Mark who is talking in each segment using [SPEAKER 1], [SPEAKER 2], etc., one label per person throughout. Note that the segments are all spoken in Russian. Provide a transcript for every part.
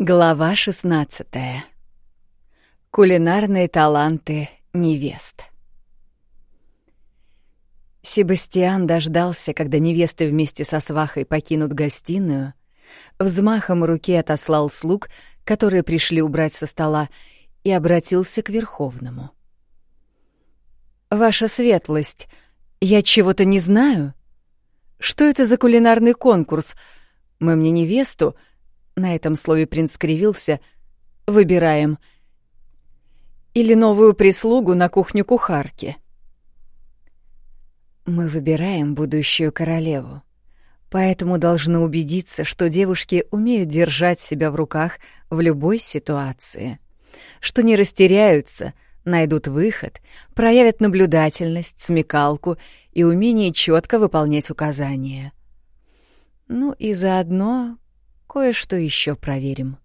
[SPEAKER 1] Глава 16. Кулинарные таланты невест. Себастьян дождался, когда невесты вместе со свахой покинут гостиную, взмахом руки отослал слуг, которые пришли убрать со стола, и обратился к Верховному. «Ваша светлость, я чего-то не знаю? Что это за кулинарный конкурс? Мы мне невесту — на этом слове принц скривился. Выбираем. Или новую прислугу на кухню кухарки. Мы выбираем будущую королеву. Поэтому должны убедиться, что девушки умеют держать себя в руках в любой ситуации, что не растеряются, найдут выход, проявят наблюдательность, смекалку и умение четко выполнять указания. Ну и заодно Кое-что еще проверим.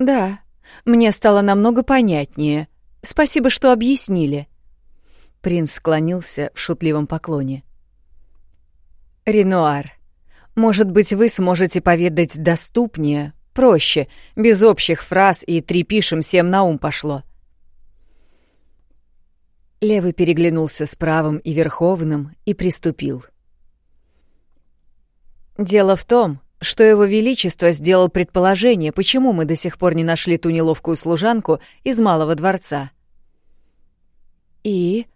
[SPEAKER 1] Да, мне стало намного понятнее. Спасибо, что объяснили. Принц склонился в шутливом поклоне. Ренуар, может быть, вы сможете поведать доступнее, проще, без общих фраз и три пишем всем на ум пошло. Левый переглянулся с правым и верховным и приступил. Дело в том, что его величество сделал предположение, почему мы до сих пор не нашли ту неловкую служанку из малого дворца. И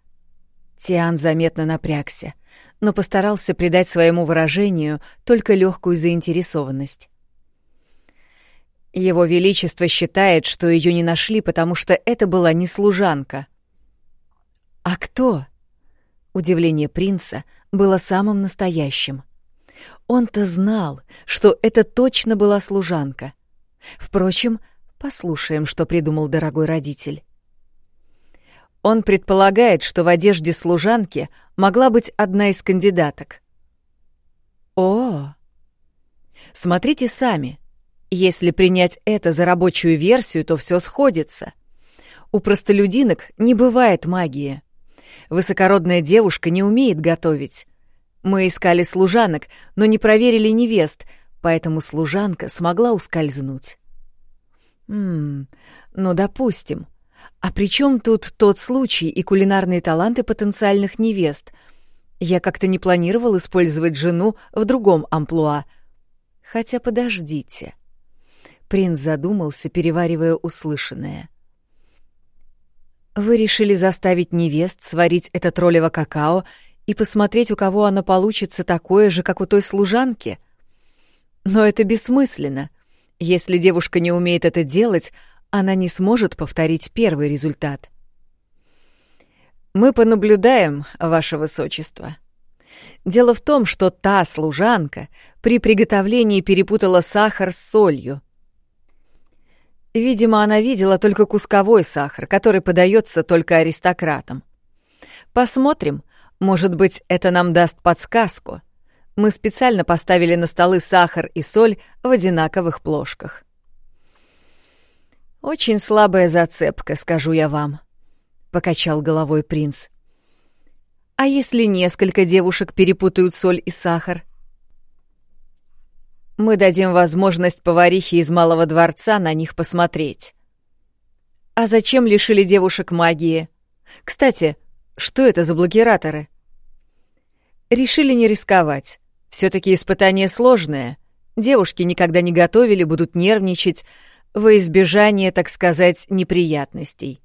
[SPEAKER 1] Тиан заметно напрягся, но постарался придать своему выражению только легкую заинтересованность. Его величество считает, что ее не нашли, потому что это была не служанка. А кто? Удивление принца было самым настоящим. Он-то знал, что это точно была служанка. Впрочем, послушаем, что придумал дорогой родитель. Он предполагает, что в одежде служанки могла быть одна из кандидаток. О! Смотрите сами. Если принять это за рабочую версию, то все сходится. У простолюдинок не бывает магии. Высокородная девушка не умеет готовить, мы искали служанок, но не проверили невест, поэтому служанка смогла ускользнуть. Ммм, ну, допустим. А при чем тут тот случай и кулинарные таланты потенциальных невест? Я как-то не планировал использовать жену в другом амплуа. Хотя подождите. Принц задумался, переваривая услышанное. Вы решили заставить невест сварить это троллево какао и посмотреть, у кого оно получится такое же, как у той служанки. Но это бессмысленно. Если девушка не умеет это делать, она не сможет повторить первый результат. Мы понаблюдаем, ваше высочество. Дело в том, что та служанка при приготовлении перепутала сахар с солью. Видимо, она видела только кусковой сахар, который подается только аристократам. Посмотрим, может быть, это нам даст подсказку. Мы специально поставили на столы сахар и соль в одинаковых плошках. «Очень слабая зацепка, скажу я вам», — покачал головой принц. «А если несколько девушек перепутают соль и сахар?» «Мы дадим возможность поварихе из Малого дворца на них посмотреть». «А зачем лишили девушек магии? Кстати, — что это за блокираторы? Решили не рисковать. все таки испытание сложное. Девушки никогда не готовили, будут нервничать во избежание, так сказать, неприятностей.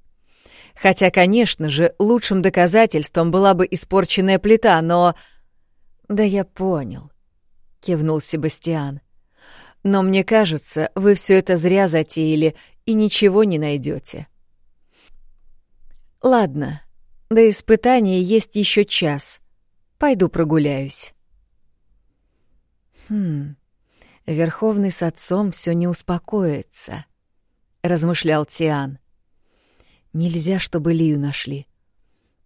[SPEAKER 1] Хотя, конечно же, лучшим доказательством была бы испорченная плита, но... «Да я понял», — кивнул Себастьян. «Но мне кажется, вы все это зря затеяли и ничего не найдете. «Ладно, до испытания есть еще час. Пойду прогуляюсь. Хм. Верховный с отцом все не успокоится, размышлял Тиан. Нельзя, чтобы Лию нашли.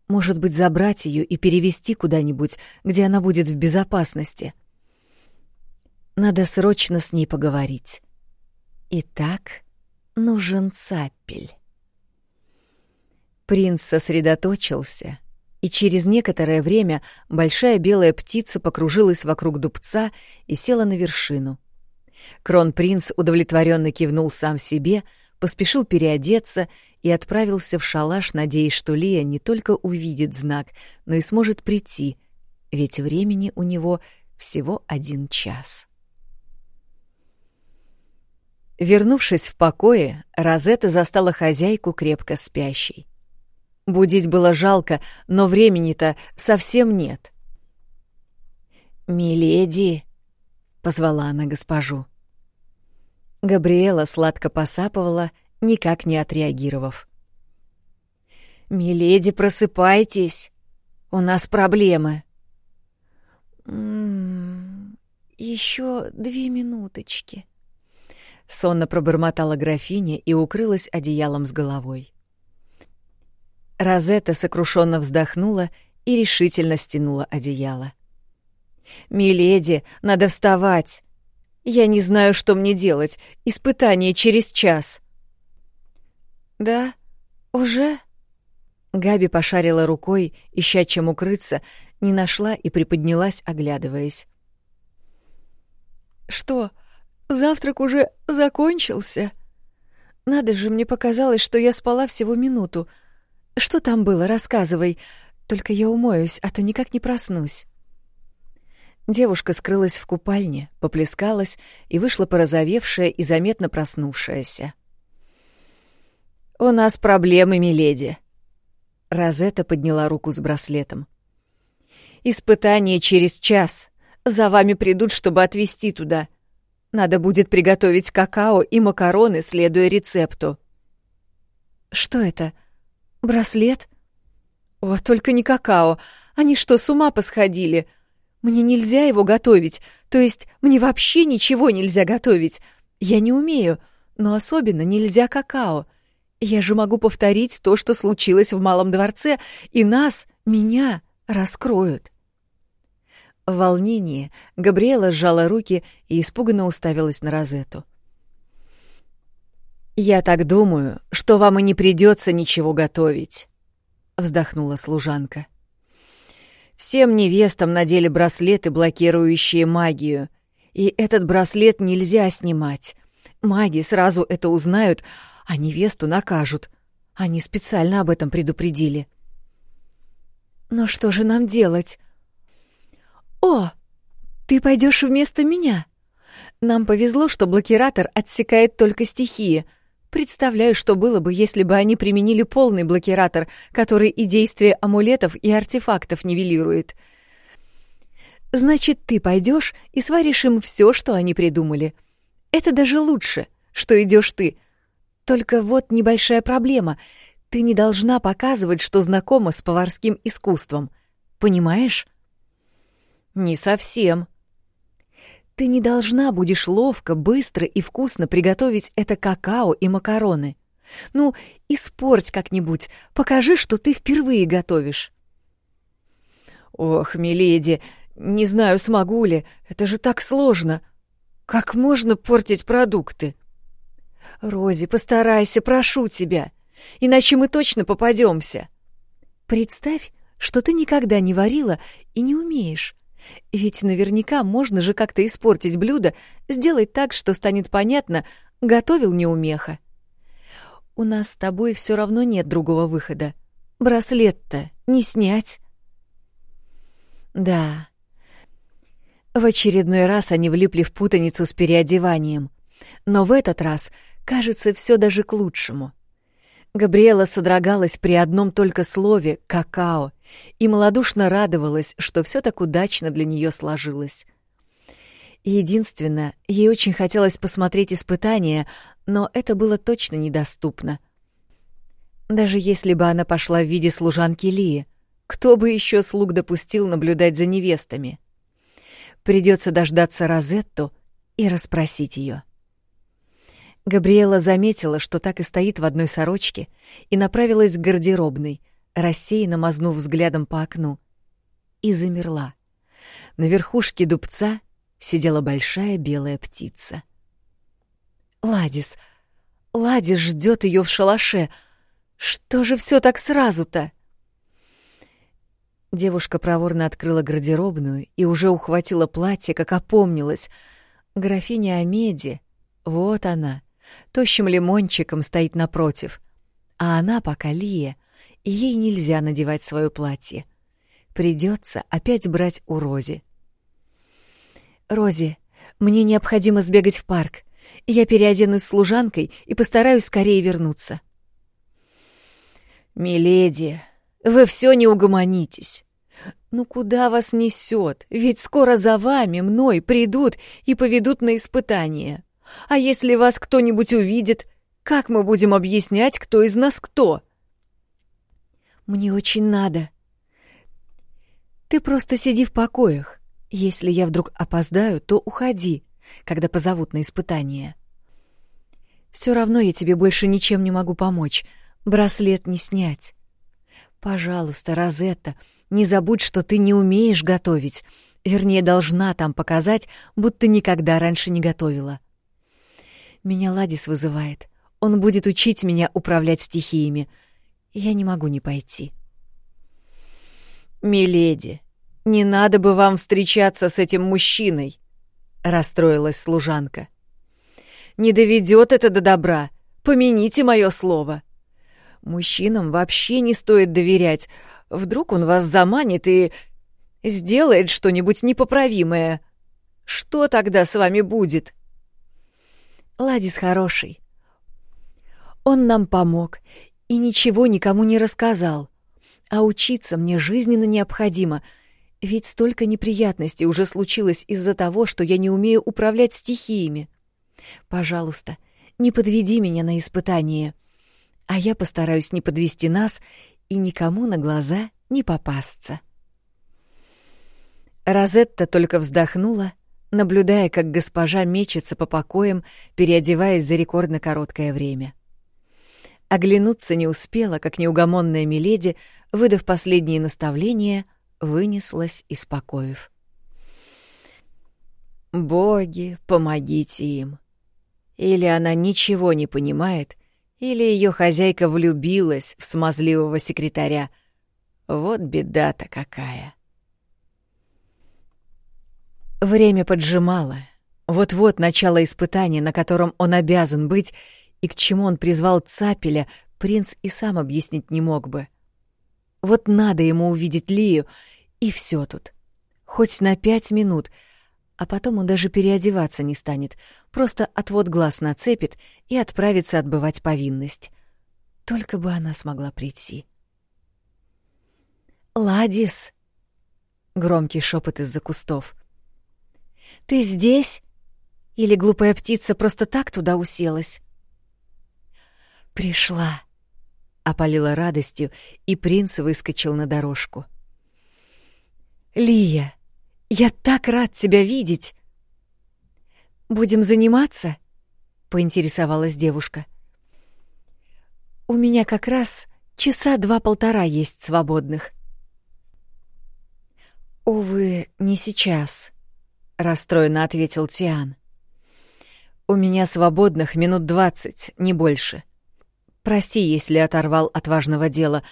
[SPEAKER 1] Может быть, забрать ее и перевести куда-нибудь, где она будет в безопасности. Надо срочно с ней поговорить. Итак, нужен цапель. Принц сосредоточился, и через некоторое время большая белая птица покружилась вокруг дубца и села на вершину. Кронпринц удовлетворенно кивнул сам себе, поспешил переодеться и отправился в шалаш, надеясь, что Лия не только увидит знак, но и сможет прийти, ведь времени у него всего один час. Вернувшись в покое, Розетта застала хозяйку крепко спящей. Будить было жалко, но времени-то совсем нет. «Миледи!» — позвала она госпожу. Габриэла сладко посапывала, никак не отреагировав. «Миледи, просыпайтесь! У нас проблемы!»
[SPEAKER 2] «М-м, «Еще две минуточки», —
[SPEAKER 1] сонно пробормотала графиня и укрылась одеялом с головой. Розетта сокрушенно вздохнула и решительно стянула одеяло. «Миледи, надо вставать! Я не знаю, что мне делать. Испытание через час».
[SPEAKER 2] «Да? Уже?»
[SPEAKER 1] Габи пошарила рукой, ища чем укрыться, не нашла и приподнялась, оглядываясь.
[SPEAKER 2] «Что, завтрак уже закончился? Надо же, мне показалось, что я спала всего минуту. Что там было, рассказывай. Только я умоюсь, а то никак не проснусь».
[SPEAKER 1] Девушка скрылась в купальне, поплескалась и вышла порозовевшая и заметно проснувшаяся. «У нас проблемы, миледи!» Розетта подняла руку с браслетом. «Испытание через час. За вами придут, чтобы отвезти туда. Надо будет приготовить какао и макароны, следуя рецепту».
[SPEAKER 2] «Что это? Браслет?»
[SPEAKER 1] «О, только не какао. Они что, с ума посходили?» Мне нельзя его готовить, то есть мне вообще ничего нельзя готовить. Я не умею, но особенно нельзя какао. Я же могу повторить то, что случилось в Малом дворце, и нас, меня, раскроют. В волнении Габриэла сжала руки и испуганно уставилась на Розету. «Я так думаю, что вам и не придется ничего готовить», — вздохнула служанка. — Всем невестам надели браслеты, блокирующие магию. И этот браслет нельзя снимать. Маги сразу это узнают, а невесту накажут. Они специально об этом предупредили.
[SPEAKER 2] Но что же нам делать? О, ты пойдешь вместо меня. Нам повезло, что блокиратор отсекает только стихии — Представляю, что было бы, если бы они применили полный блокиратор, который и действие амулетов, и артефактов нивелирует. Значит, ты пойдешь и сваришь им все, что они придумали. Это даже лучше, что идешь ты. Только вот небольшая проблема. Ты не должна показывать, что знакома с поварским искусством. Понимаешь?
[SPEAKER 1] Не совсем,
[SPEAKER 2] ты не должна будешь ловко, быстро и вкусно приготовить это какао и макароны. Ну, испорть как-нибудь, покажи, что ты впервые готовишь.
[SPEAKER 1] Ох, миледи, не знаю, смогу ли, это же так сложно. Как можно портить продукты?
[SPEAKER 2] Рози, постарайся, прошу тебя, иначе мы точно попадемся. Представь, что ты никогда не варила и не умеешь. Ведь наверняка можно же как-то испортить блюдо, сделать так, что станет понятно, готовил неумеха. У нас с тобой все равно нет другого выхода. Браслет-то не снять.
[SPEAKER 1] Да. В очередной раз они влипли в путаницу с переодеванием. Но в этот раз, кажется, все даже к лучшему. Габриэла содрогалась при одном только слове «какао» и малодушно радовалась, что все так удачно для нее сложилось. Единственное, ей очень хотелось посмотреть испытание, но это было точно недоступно. Даже если бы она пошла в виде служанки Лии, кто бы еще слуг допустил наблюдать за невестами? Придется дождаться Розетту и расспросить ее. Габриэла заметила, что так и стоит в одной сорочке, и направилась к гардеробной, рассеянно мазнув взглядом по окну. И замерла. На верхушке дубца сидела большая белая птица. Ладис! Ладис ждет ее в шалаше. Что же все так сразу-то? Девушка проворно открыла гардеробную и уже ухватила платье, как опомнилась. Графиня Амеди, вот она, тощим лимончиком стоит напротив, а она пока Лия, и ей нельзя надевать свое платье. Придется опять брать у Рози. «Рози, мне необходимо сбегать в парк. Я переоденусь служанкой и постараюсь скорее вернуться». «Миледи, вы все не угомонитесь. Ну куда вас несет? Ведь скоро за вами, мной, придут и поведут на испытание. А если вас кто-нибудь увидит, как мы будем объяснять, кто из нас кто?»
[SPEAKER 2] «Мне очень надо», ты просто сиди в покоях. Если я вдруг опоздаю, то уходи, когда позовут на испытание. Все равно я тебе больше ничем не могу помочь. Браслет не снять. Пожалуйста, Розетта, не забудь, что ты не умеешь готовить. Вернее, должна там показать, будто никогда раньше не готовила. Меня Ладис вызывает. Он будет учить меня управлять стихиями. Я не могу не пойти.
[SPEAKER 1] «Миледи, не надо бы вам встречаться с этим мужчиной», — расстроилась служанка. «Не доведет это до добра. Помяните мое слово. Мужчинам вообще не стоит доверять. Вдруг он вас заманит и сделает что-нибудь непоправимое. Что тогда с вами будет?»
[SPEAKER 2] Ладис хороший. Он нам помог и ничего никому не рассказал. А учиться мне жизненно необходимо, ведь столько неприятностей уже случилось из-за того, что я не умею управлять стихиями. Пожалуйста, не подведи меня на испытание, а я постараюсь не подвести нас и никому на глаза не попасться.
[SPEAKER 1] Розетта только вздохнула, наблюдая, как госпожа мечется по покоям, переодеваясь за рекордно короткое время. Оглянуться не успела, как неугомонная Миледи, выдав последние наставления, вынеслась из покоев. «Боги, помогите им!» Или она ничего не понимает, или ее хозяйка влюбилась в смазливого секретаря. Вот беда-то какая. Время поджимало. Вот-вот начало испытания, на котором он обязан быть, и к чему он призвал Цапеля, принц и сам объяснить не мог бы. Вот надо ему увидеть Лию, и все тут. Хоть на пять минут, а потом он даже переодеваться не станет, просто отвод глаз нацепит и отправится отбывать повинность. Только бы она смогла прийти.
[SPEAKER 2] «Ладис!» — громкий шепот из-за кустов. «Ты здесь? Или глупая птица просто так туда уселась?» «Пришла!» — опалила радостью, и принц выскочил на дорожку. «Лия, я так рад тебя видеть!» «Будем заниматься?» — поинтересовалась девушка. «У меня как раз часа два-полтора есть свободных». «Увы, не сейчас», — расстроенно ответил Тиан. «У меня свободных минут двадцать, не больше. Прости, если оторвал от важного дела.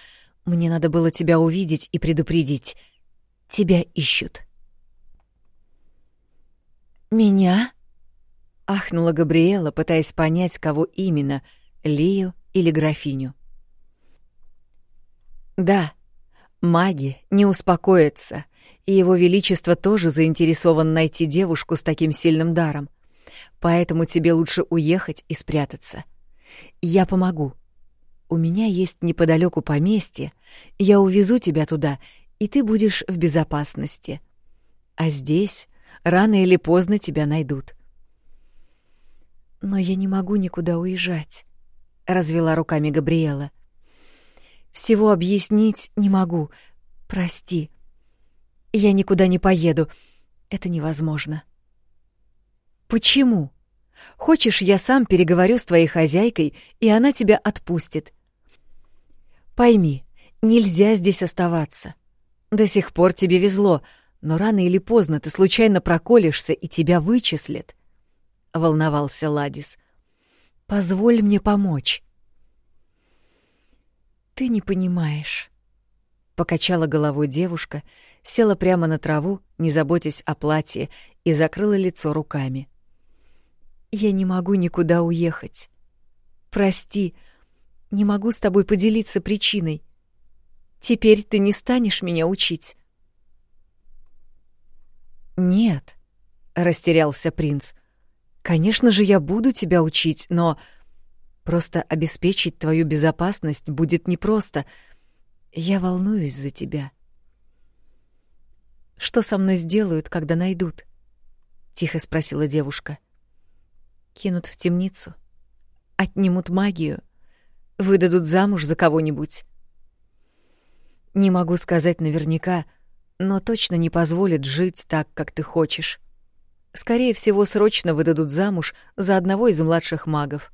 [SPEAKER 2] Мне надо было тебя увидеть и предупредить. Тебя ищут. Меня? ахнула Габриэла, пытаясь понять, кого именно Лию или графиню. Да, маги не успокоятся, и его величество тоже заинтересован найти девушку с таким сильным даром. Поэтому тебе лучше уехать и спрятаться. — я помогу. У меня есть неподалеку поместье, я увезу тебя туда, и ты будешь в безопасности. А здесь рано или поздно тебя найдут. Но я не могу никуда уезжать, развела руками Габриэла. Всего объяснить не могу. Прости. Я никуда не поеду. Это невозможно. Почему? Хочешь, я сам переговорю с твоей хозяйкой, и она тебя отпустит. Пойми, нельзя здесь оставаться. До сих пор тебе везло, но рано или поздно ты случайно проколешься, и тебя вычислят. Волновался Ладис. Позволь мне помочь. Ты не понимаешь. Покачала головой девушка, села прямо на траву, не заботясь о платье, и закрыла лицо руками. — Я не могу никуда уехать. Прости, не могу с тобой поделиться причиной. Теперь ты не станешь меня учить.
[SPEAKER 1] Нет, растерялся принц. Конечно же, я буду тебя учить, но просто обеспечить твою безопасность будет непросто. Я волнуюсь за тебя. Что со мной сделают, когда найдут? тихо спросила девушка. Кинут в темницу, отнимут магию, выдадут замуж за кого-нибудь. Не могу сказать наверняка, но точно не позволят жить так, как ты хочешь. Скорее всего, срочно выдадут замуж за одного из младших магов.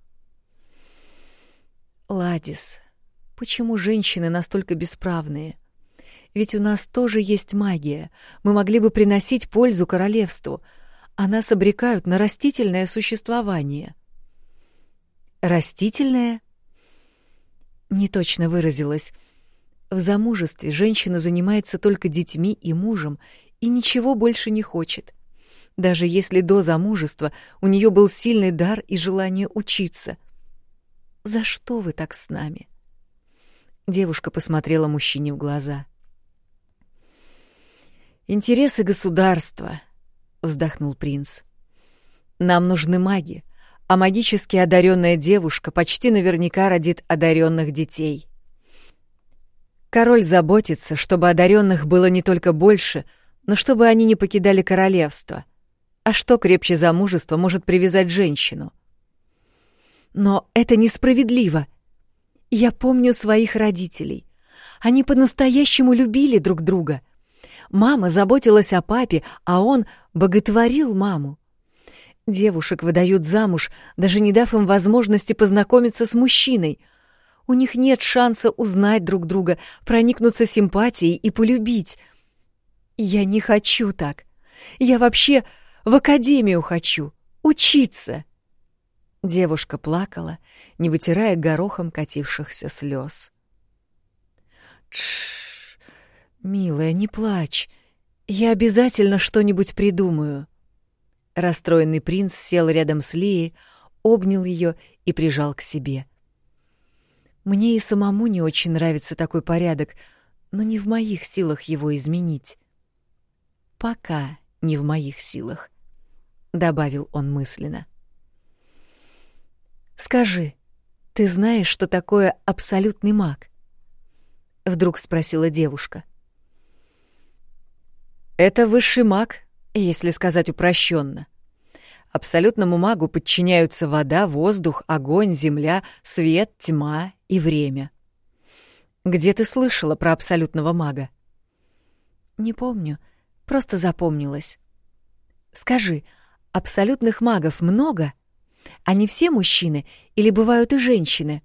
[SPEAKER 1] Ладис, почему женщины настолько бесправные? Ведь у нас тоже есть магия. Мы могли бы приносить пользу королевству, а нас обрекают на растительное существование. Растительное? Не точно выразилась. В замужестве женщина занимается только детьми и мужем и ничего больше не хочет. Даже если до замужества у нее был сильный дар и желание учиться. За что вы так с нами? Девушка посмотрела мужчине в глаза. Интересы государства, вздохнул принц. Нам нужны маги, а магически одаренная девушка почти наверняка родит одаренных детей. Король заботится, чтобы одаренных было не только больше, но чтобы они не покидали королевство. А что крепче замужества может привязать женщину? Но это несправедливо. Я помню своих родителей. Они по-настоящему любили друг друга. Мама заботилась о папе, а он боготворил маму. Девушек выдают замуж, даже не дав им возможности познакомиться с мужчиной — у них нет шанса узнать друг друга, проникнуться симпатией и полюбить. Я не хочу так. Я вообще в академию хочу. Учиться. Девушка плакала, не вытирая горохом катившихся слез. Тш, милая, не плачь. Я обязательно что-нибудь придумаю. Расстроенный принц сел рядом с Лией, обнял ее и прижал к себе. — мне и самому не очень нравится такой порядок, но не в моих силах его изменить. Пока не в моих силах, добавил он мысленно. Скажи, ты знаешь, что такое абсолютный маг? вдруг спросила девушка. Это высший маг, если сказать упрощенно. Абсолютному магу подчиняются вода, воздух, огонь, земля, свет, тьма и время. Где ты слышала про абсолютного мага? Не помню, просто запомнилось. Скажи, абсолютных магов много? Они все мужчины или бывают и женщины?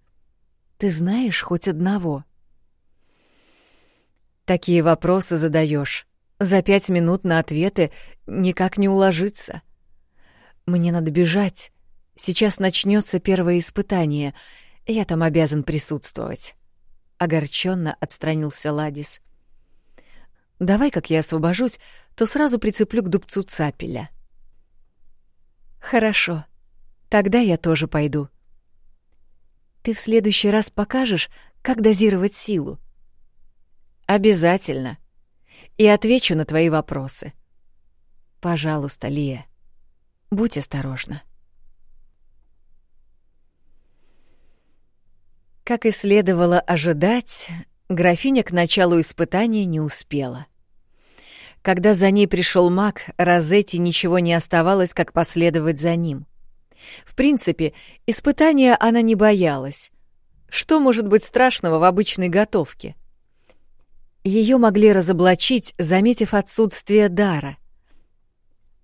[SPEAKER 1] Ты знаешь хоть одного? Такие вопросы задаешь. За пять минут на ответы никак не уложиться. Мне надо бежать. Сейчас начнется первое испытание. Я там обязан присутствовать. Огорченно отстранился Ладис. Давай, как я освобожусь, то сразу прицеплю к дубцу цапеля. Хорошо. Тогда я тоже пойду. Ты в следующий раз покажешь, как дозировать силу? Обязательно. И отвечу на твои вопросы. Пожалуйста, Лия. Будь осторожна. Как и следовало ожидать, графиня к началу испытания не успела. Когда за ней пришел маг, Розетти ничего не оставалось, как последовать за ним. В принципе, испытания она не боялась. Что может быть страшного в обычной готовке? Ее могли разоблачить, заметив отсутствие дара.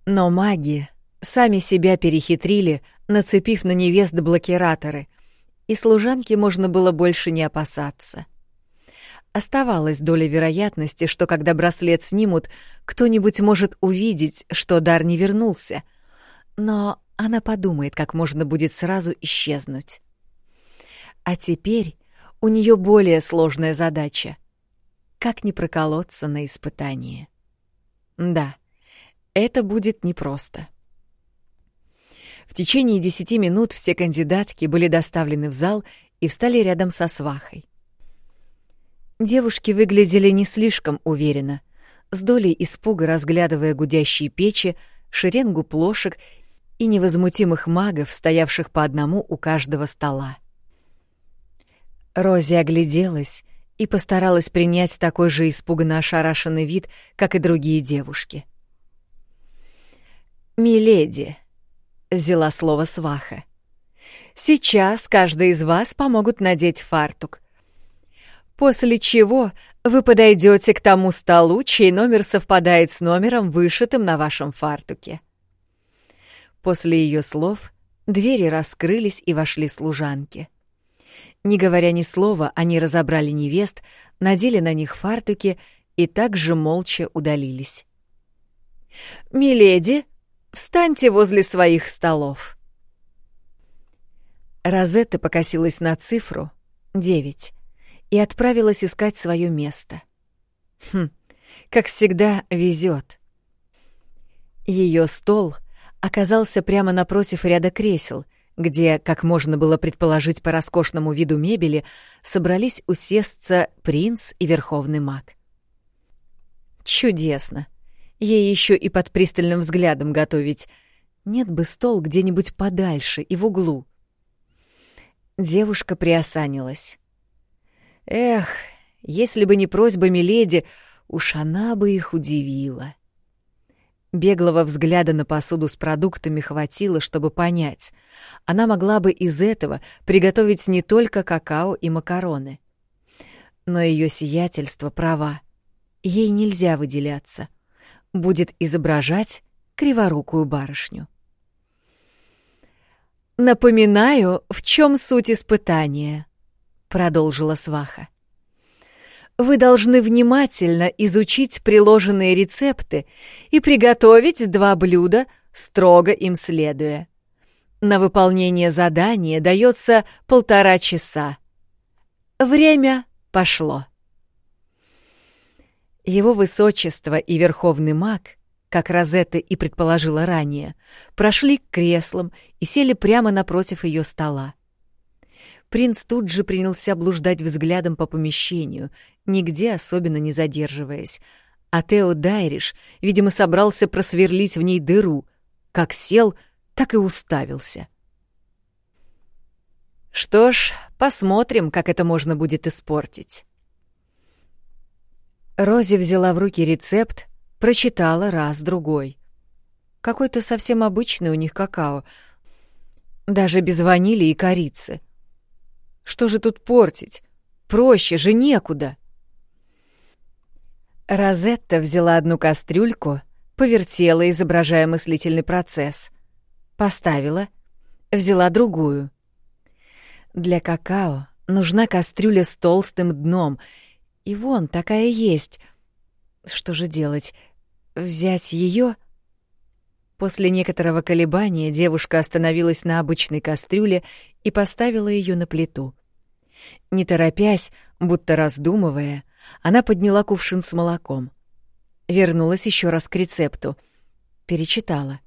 [SPEAKER 1] Но маги Сами себя перехитрили, нацепив на невест блокираторы, и служанке можно было больше не опасаться. Оставалась доля вероятности, что когда браслет снимут, кто-нибудь может увидеть, что дар не вернулся. Но она подумает, как можно будет сразу исчезнуть. А теперь у нее более сложная задача. Как не проколоться на испытание? Да, это будет непросто. В течение десяти минут все кандидатки были доставлены в зал и встали рядом со свахой. Девушки выглядели не слишком уверенно, с долей испуга разглядывая гудящие печи, шеренгу плошек и невозмутимых магов, стоявших по одному у каждого стола. Рози огляделась и постаралась принять такой же испуганно ошарашенный вид, как и другие девушки. «Миледи», — взяла слово сваха, — «сейчас каждый из вас помогут надеть фартук. После чего вы подойдете к тому столу, чей номер совпадает с номером, вышитым на вашем фартуке». После ее слов двери раскрылись и вошли служанки. Не говоря ни слова, они разобрали невест, надели на них фартуки и также молча удалились. «Миледи, встаньте возле своих столов!» Розетта покосилась на цифру — девять и отправилась искать свое место. Хм, как всегда, везет. Ее стол оказался прямо напротив ряда кресел, где, как можно было предположить по роскошному виду мебели, собрались усесться принц и верховный маг. Чудесно. Ей еще и под пристальным взглядом готовить. Нет бы стол где-нибудь подальше и в углу. Девушка приосанилась. Эх, если бы не просьба Миледи, уж она бы их удивила. Беглого взгляда на посуду с продуктами хватило, чтобы понять. Она могла бы из этого приготовить не только какао и макароны. Но ее сиятельство права. Ей нельзя выделяться. Будет изображать криворукую барышню. «Напоминаю, в чем суть испытания», — продолжила сваха вы должны внимательно изучить приложенные рецепты и приготовить два блюда, строго им следуя. На выполнение задания дается полтора часа. Время пошло. Его высочество и верховный маг, как Розетта и предположила ранее, прошли к креслам и сели прямо напротив ее стола. Принц тут же принялся блуждать взглядом по помещению, нигде особенно не задерживаясь. А Тео Дайриш, видимо, собрался просверлить в ней дыру. Как сел, так и уставился. Что ж, посмотрим, как это можно будет испортить. Рози взяла в руки рецепт, прочитала раз-другой. Какой-то совсем обычный у них какао, даже без ванили и корицы — что же тут портить? Проще же некуда. Розетта взяла одну кастрюльку, повертела, изображая мыслительный процесс. Поставила, взяла другую. Для какао нужна кастрюля с толстым дном, и вон такая есть. Что же делать? Взять ее? После некоторого колебания девушка остановилась на обычной кастрюле и поставила ее на плиту. Не торопясь, будто раздумывая, она подняла кувшин с молоком. Вернулась еще раз к рецепту. Перечитала.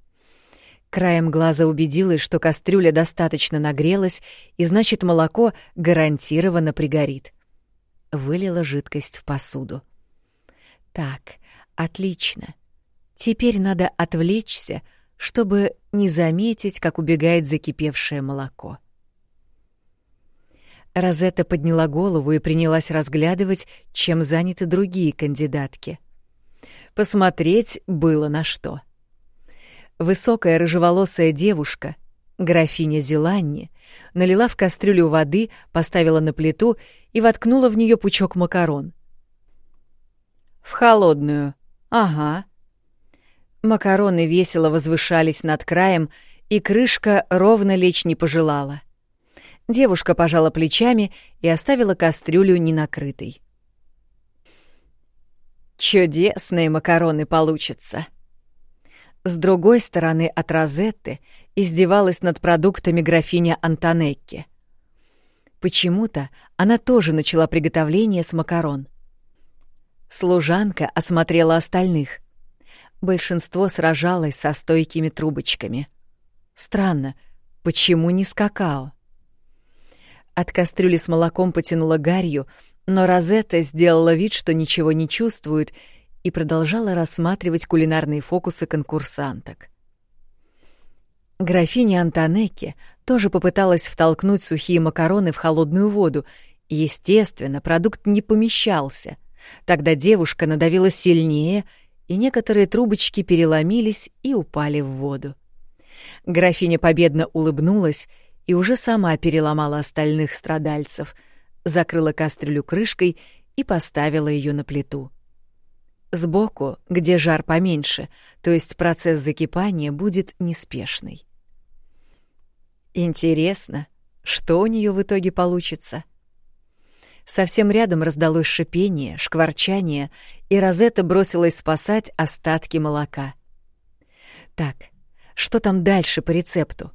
[SPEAKER 1] Краем глаза убедилась, что кастрюля достаточно нагрелась, и значит, молоко гарантированно пригорит. Вылила жидкость в посуду. Так, отлично. Теперь надо отвлечься, чтобы не заметить, как убегает закипевшее молоко. Розетта подняла голову и принялась разглядывать, чем заняты другие кандидатки. Посмотреть было на что. Высокая рыжеволосая девушка, графиня Зеланни, налила в кастрюлю воды, поставила на плиту и воткнула в нее пучок макарон. «В холодную. Ага», Макароны весело возвышались над краем, и крышка ровно лечь не пожелала. Девушка пожала плечами и оставила кастрюлю ненакрытой. Чудесные макароны получатся. С другой стороны от Розетты издевалась над продуктами графиня Антонекки. Почему-то она тоже начала приготовление с макарон. Служанка осмотрела остальных — Большинство сражалось со стойкими трубочками. Странно, почему не с какао? От кастрюли с молоком потянула гарью, но Розетта сделала вид, что ничего не чувствует, и продолжала рассматривать кулинарные фокусы конкурсанток. Графиня Антонекки тоже попыталась втолкнуть сухие макароны в холодную воду, естественно, продукт не помещался. Тогда девушка надавила сильнее, и некоторые трубочки переломились и упали в воду. Графиня победно улыбнулась и уже сама переломала остальных страдальцев, закрыла кастрюлю крышкой и поставила ее на плиту. Сбоку, где жар поменьше, то есть процесс закипания будет неспешный. Интересно, что у нее в итоге получится? Совсем рядом раздалось шипение, шкварчание, и Розетта бросилась спасать остатки молока. Так, что там дальше по рецепту?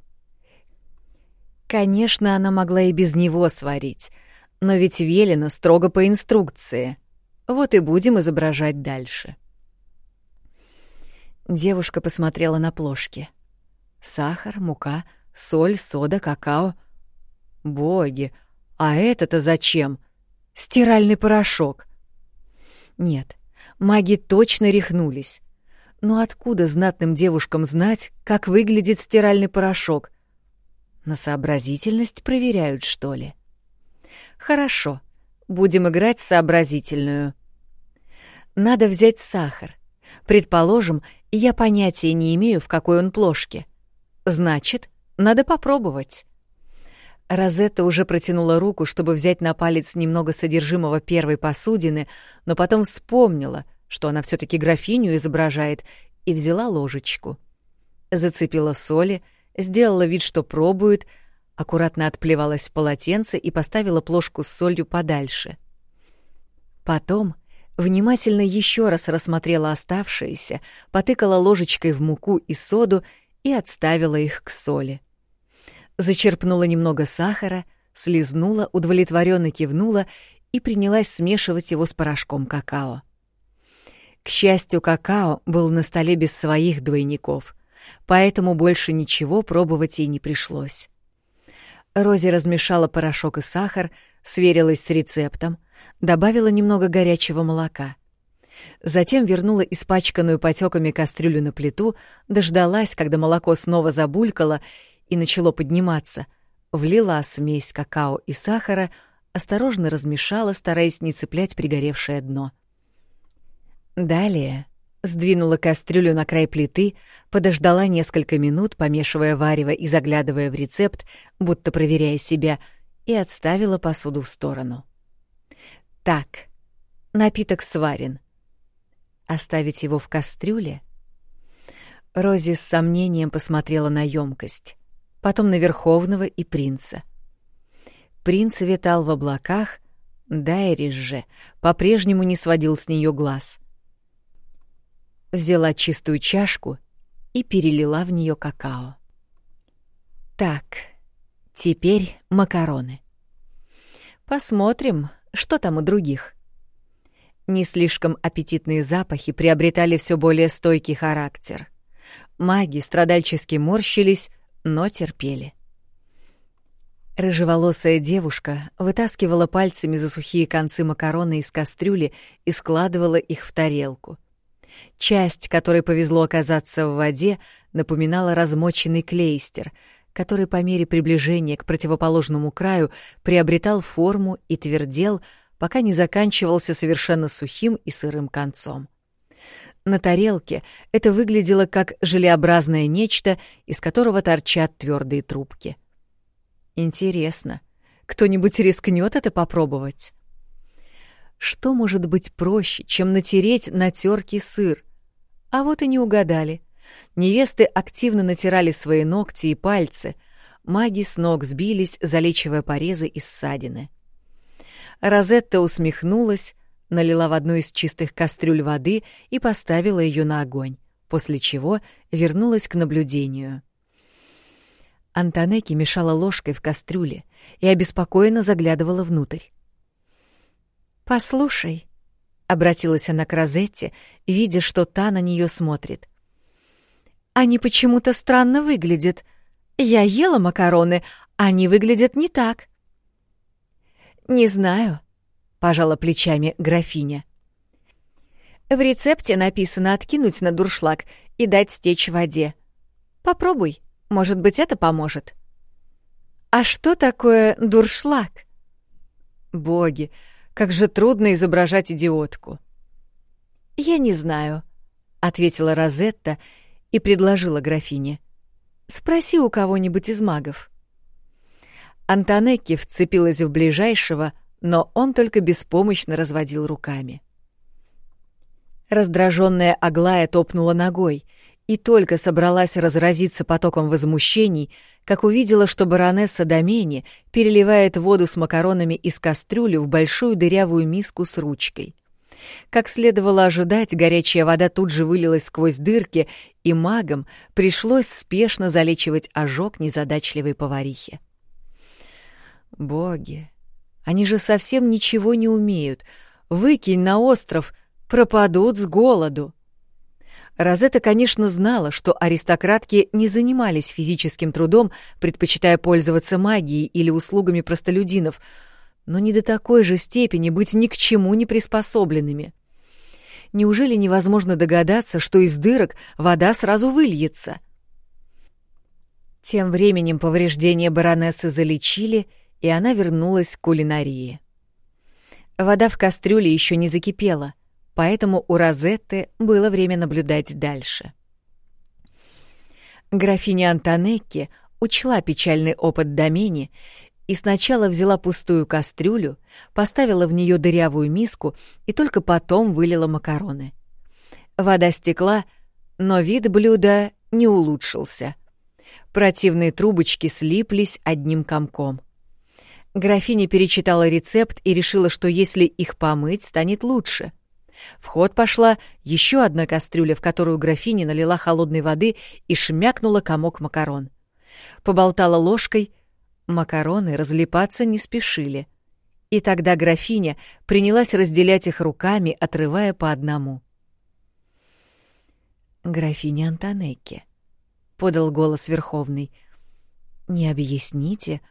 [SPEAKER 1] Конечно, она могла и без него сварить, но ведь велено строго по инструкции. Вот и будем изображать дальше. Девушка посмотрела на плошки. Сахар, мука, соль, сода, какао. Боги, а это-то зачем? Стиральный порошок. Нет, маги точно рехнулись. Но откуда знатным девушкам знать, как выглядит стиральный порошок? На сообразительность проверяют, что ли? Хорошо, будем играть сообразительную. Надо взять сахар. Предположим, я понятия не имею, в какой он плошке. Значит, надо попробовать. Розетта уже протянула руку, чтобы взять на палец немного содержимого первой посудины, но потом вспомнила, что она все таки графиню изображает, и взяла ложечку. Зацепила соли, сделала вид, что пробует, аккуратно отплевалась в полотенце и поставила плошку с солью подальше. Потом внимательно еще раз рассмотрела оставшиеся, потыкала ложечкой в муку и соду и отставила их к соли. Зачерпнула немного сахара, слезнула, удовлетворенно кивнула и принялась смешивать его с порошком какао. К счастью, какао был на столе без своих двойников, поэтому больше ничего пробовать ей не пришлось. Рози размешала порошок и сахар, сверилась с рецептом, добавила немного горячего молока. Затем вернула испачканную потеками кастрюлю на плиту, дождалась, когда молоко снова забулькало и начало подниматься, влила смесь какао и сахара, осторожно размешала, стараясь не цеплять пригоревшее дно — Далее сдвинула кастрюлю на край плиты, подождала несколько минут, помешивая варево и заглядывая в рецепт, будто проверяя себя, и отставила посуду в сторону. Так, напиток сварен. Оставить его в кастрюле? Рози с сомнением посмотрела на емкость, потом на Верховного и принца. Принц витал в облаках, Дайрис же по-прежнему не сводил с нее глаз — взяла чистую чашку и перелила в нее какао. Так, теперь макароны. Посмотрим, что там у других. Не слишком аппетитные запахи приобретали все более стойкий характер. Маги страдальчески морщились, но терпели. Рыжеволосая девушка вытаскивала пальцами за сухие концы макароны из кастрюли и складывала их в тарелку. Часть, которой повезло оказаться в воде, напоминала размоченный клейстер, который по мере приближения к противоположному краю приобретал форму и твердел, пока не заканчивался совершенно сухим и сырым концом. На тарелке это выглядело как желеобразное нечто, из которого торчат твердые трубки. Интересно, кто-нибудь рискнет это попробовать? Что может быть проще, чем натереть на терке сыр? А вот и не угадали. Невесты активно натирали свои ногти и пальцы. Маги с ног сбились, залечивая порезы и ссадины. Розетта усмехнулась, налила в одну из чистых кастрюль воды и поставила ее на огонь, после чего вернулась к наблюдению. Антонеки мешала ложкой в кастрюле и обеспокоенно заглядывала внутрь. «Послушай», — обратилась она к Розетте, видя, что та на нее смотрит. «Они почему-то странно выглядят.
[SPEAKER 2] Я ела макароны, они выглядят не так.
[SPEAKER 1] Не знаю, пожала плечами графиня.
[SPEAKER 2] В рецепте написано откинуть на дуршлаг и дать стечь воде. Попробуй, может быть, это поможет. А что такое дуршлаг?
[SPEAKER 1] Боги, как же трудно изображать идиотку.
[SPEAKER 2] Я не знаю,
[SPEAKER 1] ответила Розетта и предложила графине. Спроси у кого-нибудь из магов. Антонекки вцепилась в ближайшего, но он только беспомощно разводил руками. Раздраженная Аглая топнула ногой и только собралась разразиться потоком возмущений, как увидела, что баронесса Домени переливает воду с макаронами из кастрюли в большую дырявую миску с ручкой. Как следовало ожидать, горячая вода тут же вылилась сквозь дырки, и магам пришлось спешно залечивать ожог незадачливой поварихи. Боги, они же совсем ничего не умеют. Выкинь на остров, пропадут с голоду. Розетта, конечно, знала, что аристократки не занимались физическим трудом, предпочитая пользоваться магией или услугами простолюдинов, но не до такой же степени быть ни к чему не приспособленными. Неужели невозможно догадаться, что из дырок вода сразу выльется? Тем временем повреждения баронессы залечили, и она вернулась к кулинарии. Вода в кастрюле еще не закипела, поэтому у Розетты было время наблюдать дальше. Графиня Антонекки учла печальный опыт Домени и сначала взяла пустую кастрюлю, поставила в нее дырявую миску и только потом вылила макароны. Вода стекла, но вид блюда не улучшился. Противные трубочки слиплись одним комком. Графиня перечитала рецепт и решила, что если их помыть, станет лучше. В ход пошла еще одна кастрюля, в которую графиня налила холодной воды и шмякнула комок макарон. Поболтала ложкой — Макароны разлипаться не спешили. И тогда графиня принялась разделять их руками, отрывая по одному. «Графиня Антонекки», — подал голос Верховный, — «не объясните,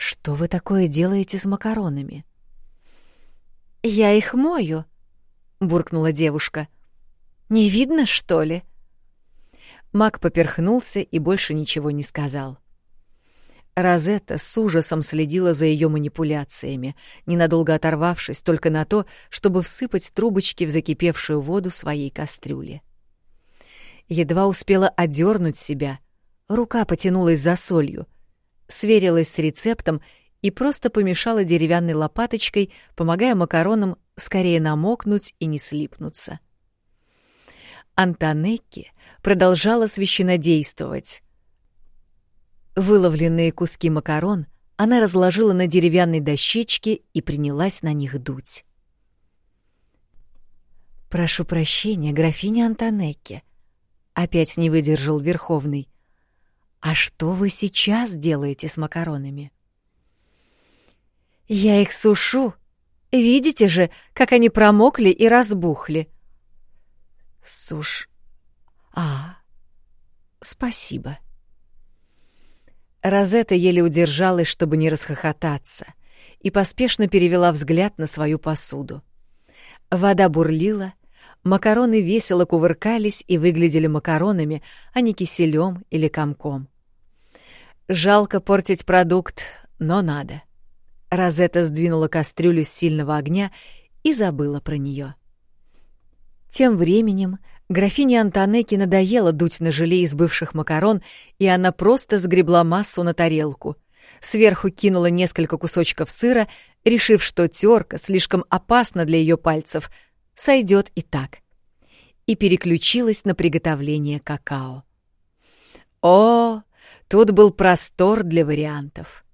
[SPEAKER 1] что вы такое делаете с макаронами?»
[SPEAKER 2] «Я их мою», — буркнула девушка. «Не видно, что ли?»
[SPEAKER 1] Мак поперхнулся и больше ничего не сказал. — Розетта с ужасом следила за ее манипуляциями, ненадолго оторвавшись только на то, чтобы всыпать трубочки в закипевшую воду своей кастрюли. Едва успела одернуть себя, рука потянулась за солью, сверилась с рецептом и просто помешала деревянной лопаточкой, помогая макаронам скорее намокнуть и не слипнуться. Антонекки продолжала священодействовать, Выловленные куски макарон она разложила на деревянной дощечке и принялась на них дуть. «Прошу прощения, графиня Антонекки», — опять не выдержал Верховный. «А что вы сейчас делаете с макаронами?»
[SPEAKER 2] «Я их сушу. Видите же, как они промокли и разбухли».
[SPEAKER 1] «Суш... А, спасибо». Розетта еле удержалась, чтобы не расхохотаться, и поспешно перевела взгляд на свою посуду. Вода бурлила, макароны весело кувыркались и выглядели макаронами, а не киселем или комком. Жалко портить продукт, но надо. Розетта сдвинула кастрюлю с сильного огня и забыла про нее. Тем временем Графине Антонеке надоело дуть на желе из бывших макарон, и она просто сгребла массу на тарелку. Сверху кинула несколько кусочков сыра, решив, что терка слишком опасна для ее пальцев, сойдет и так. И переключилась на приготовление какао. О, тут был простор для вариантов.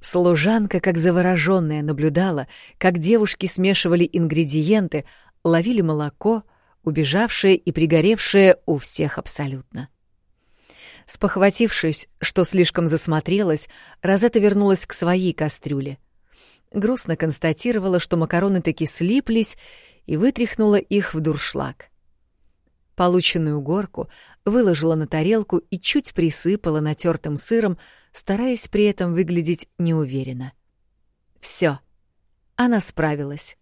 [SPEAKER 1] Служанка, как завороженная, наблюдала, как девушки смешивали ингредиенты, ловили молоко, убежавшее и пригоревшее у всех абсолютно. Спохватившись, что слишком засмотрелась, Розетта вернулась к своей кастрюле. Грустно констатировала, что макароны таки слиплись, и вытряхнула их в дуршлаг. Полученную горку выложила на тарелку и чуть присыпала натертым сыром, стараясь при этом выглядеть неуверенно. Все, она справилась.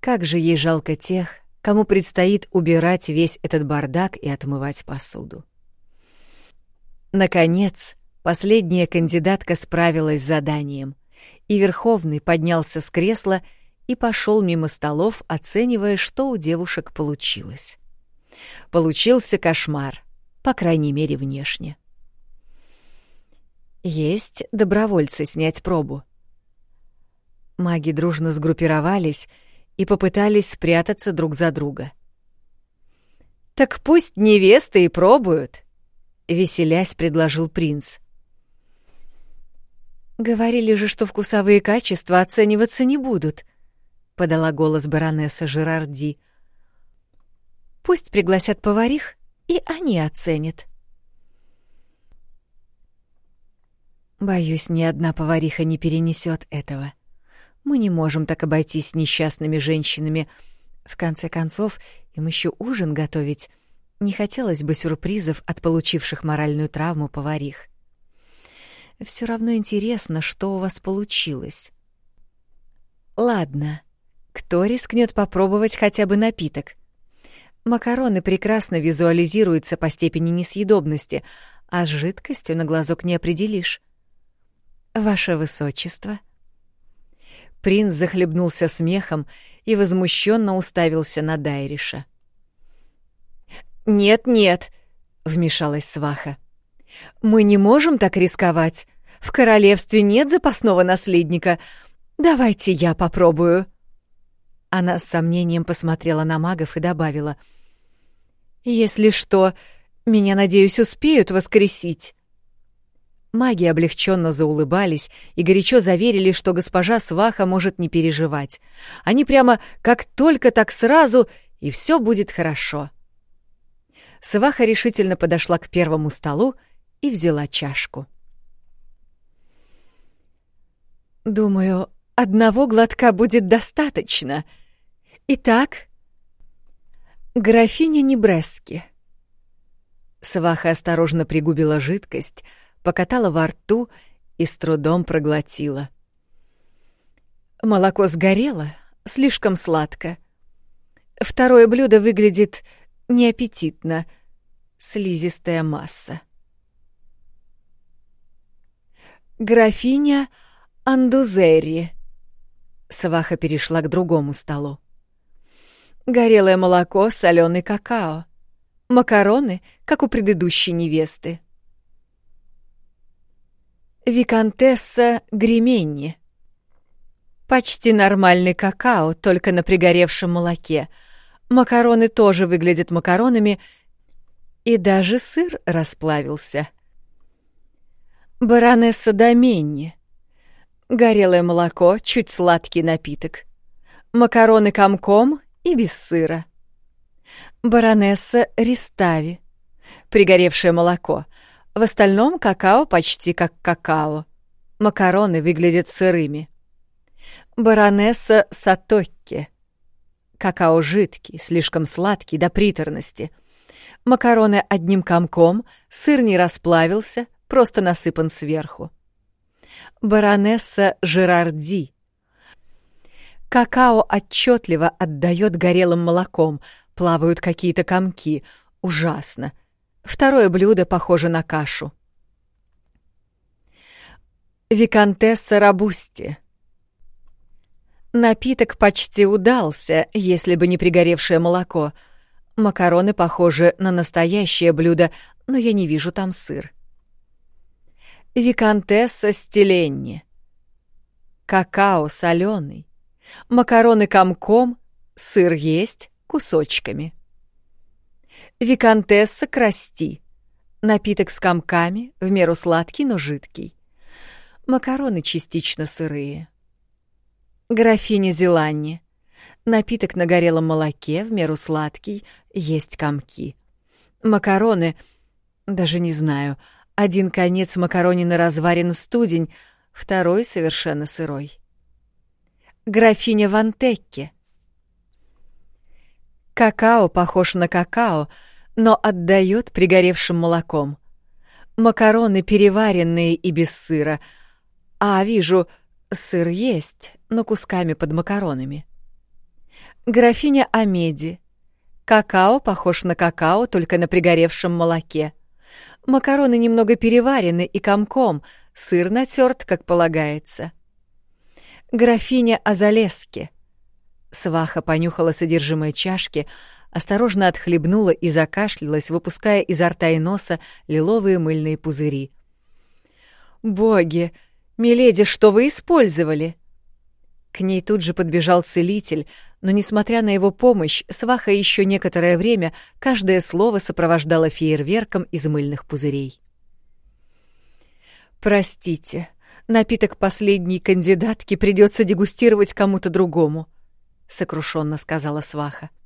[SPEAKER 1] Как же ей жалко тех, кому предстоит убирать весь этот бардак и отмывать посуду. Наконец, последняя кандидатка справилась с заданием, и Верховный поднялся с кресла и пошел мимо столов, оценивая, что у девушек получилось. Получился кошмар, по крайней мере, внешне. Есть добровольцы снять пробу. Маги дружно сгруппировались и попытались спрятаться друг за друга. «Так пусть невесты и пробуют», — веселясь предложил принц.
[SPEAKER 2] «Говорили же, что вкусовые качества оцениваться не будут», — подала голос баронесса Жерарди. «Пусть пригласят поварих, и они оценят». Боюсь, ни одна повариха не перенесет этого. Мы не можем так обойтись с несчастными женщинами. В конце концов, им еще ужин готовить. Не хотелось бы сюрпризов от получивших моральную травму поварих. Все равно интересно, что у вас получилось. Ладно, кто рискнет попробовать хотя бы напиток? Макароны прекрасно визуализируются по степени несъедобности, а с жидкостью на глазок не определишь. Ваше высочество. Принц захлебнулся смехом и возмущенно уставился на Дайриша. «Нет, нет», — вмешалась сваха. «Мы не можем так рисковать. В королевстве нет запасного наследника. Давайте я попробую». Она с сомнением посмотрела на магов и добавила. «Если что, меня, надеюсь, успеют воскресить». Маги облегченно заулыбались и горячо заверили, что госпожа Сваха может не переживать. Они прямо как только так сразу, и все будет хорошо. Сваха решительно подошла к первому столу и взяла чашку. «Думаю, одного глотка будет достаточно. Итак, графиня Небрески». Сваха осторожно пригубила жидкость, покатала во рту и с трудом проглотила. Молоко сгорело, слишком сладко. Второе блюдо выглядит неаппетитно, слизистая масса. Графиня Андузерри. Сваха перешла к другому столу. Горелое молоко, соленый какао. Макароны, как у предыдущей невесты. Викантесса Гременни. Почти нормальный какао, только на пригоревшем молоке. Макароны тоже выглядят макаронами, и даже сыр расплавился. Баронесса Доменни. Горелое молоко, чуть сладкий напиток. Макароны комком и без сыра. Баронесса Ристави. Пригоревшее молоко — в остальном какао почти как какао. Макароны выглядят сырыми. Баронесса Сатокки. Какао жидкий, слишком сладкий до приторности. Макароны одним комком, сыр не расплавился, просто насыпан сверху. Баронесса Жерарди. Какао отчетливо отдает горелым молоком, плавают какие-то комки. Ужасно. Второе блюдо похоже на кашу. Викантесса Рабусти. Напиток почти удался, если бы не пригоревшее молоко. Макароны похожи на настоящее блюдо, но я не вижу там сыр. Викантесса Стеленни. Какао соленый. Макароны комком, сыр есть кусочками. Викантесса Красти. Напиток с комками, в меру сладкий, но жидкий. Макароны частично сырые. Графиня Зеланни. Напиток на горелом молоке, в меру сладкий, есть комки. Макароны... Даже не знаю. Один конец макаронины разварен в студень, второй совершенно сырой. Графиня Вантекке.
[SPEAKER 1] Какао похож на какао, но отдает пригоревшим молоком. Макароны переваренные и без сыра. А, вижу, сыр есть, но кусками под макаронами. Графиня Амеди. Какао похож на какао, только на пригоревшем молоке. Макароны немного переварены и комком, сыр натерт, как полагается. Графиня Азалески. Сваха понюхала содержимое чашки, осторожно отхлебнула и закашлялась, выпуская изо рта и носа лиловые мыльные пузыри. «Боги! Миледи, что вы использовали?» К ней тут же подбежал целитель, но, несмотря на его помощь, сваха еще некоторое время каждое слово сопровождало фейерверком из мыльных пузырей. «Простите, напиток последней кандидатки придется дегустировать кому-то другому», — сокрушенно сказала сваха. —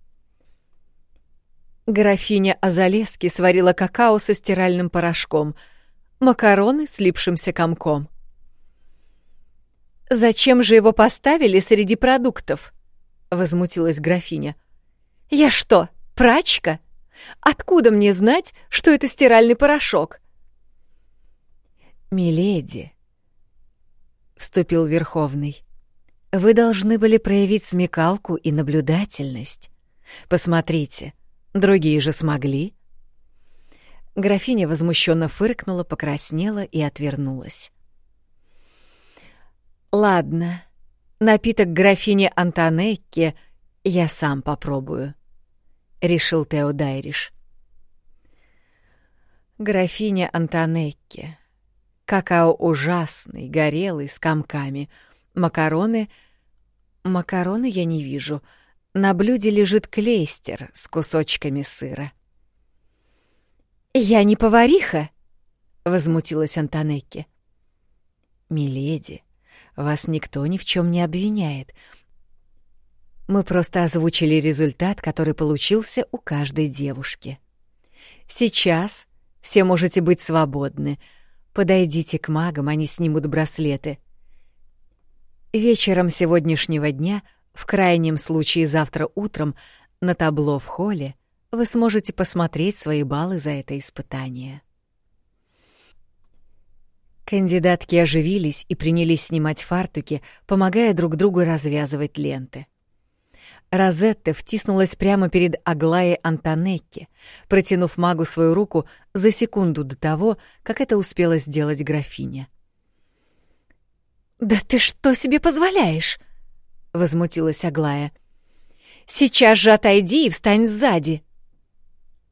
[SPEAKER 1] Графиня Азалески сварила какао со стиральным порошком, макароны с липшимся комком. «Зачем же его поставили среди продуктов?» — возмутилась графиня. «Я что, прачка? Откуда мне знать, что это стиральный порошок?» «Миледи», — вступил Верховный, — «вы должны были проявить смекалку и наблюдательность. Посмотрите, — Другие же смогли. Графиня возмущенно фыркнула, покраснела и отвернулась. Ладно, напиток графини Антонекки я сам попробую, решил Тео Дайриш. Графиня Антонекки. Какао ужасный, горелый, с комками. Макароны... Макароны я не вижу — на блюде лежит клейстер с кусочками сыра. «Я не повариха!» — возмутилась Антонекки. «Миледи, вас никто ни в чем не обвиняет. Мы просто озвучили результат, который получился у каждой девушки. Сейчас все можете быть свободны. Подойдите к магам, они снимут браслеты. Вечером сегодняшнего дня — в крайнем случае завтра утром на табло в холле вы сможете посмотреть свои баллы за это испытание. Кандидатки оживились и принялись снимать фартуки, помогая друг другу развязывать ленты. Розетта втиснулась прямо перед Аглаей Антонекки, протянув магу свою руку за секунду до того, как это успела сделать графиня. «Да ты что себе позволяешь?» возмутилась Аглая. Сейчас же отойди и встань сзади.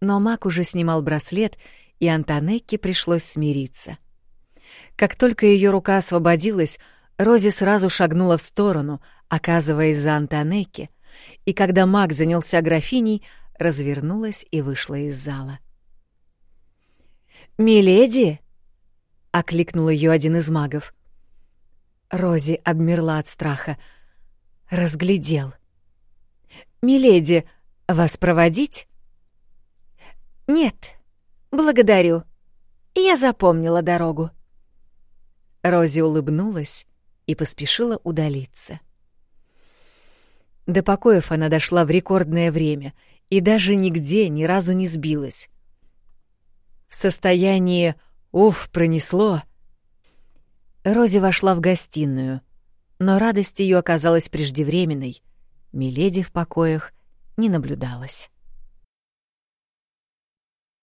[SPEAKER 1] Но Мак уже снимал браслет, и Антонекке пришлось смириться. Как только ее рука освободилась, Рози сразу шагнула в сторону, оказываясь за Антонекке, и когда Мак занялся графиней, развернулась и вышла из зала. «Миледи!» — окликнул ее один из магов. Рози обмерла от страха — разглядел. «Миледи, вас проводить?» «Нет, благодарю. Я запомнила дорогу». Рози улыбнулась и поспешила удалиться. До покоев она дошла в рекордное время и даже нигде ни разу не сбилась. В состоянии «Уф, пронесло!» Рози вошла в гостиную — но радость ее оказалась преждевременной. Миледи в покоях не наблюдалось.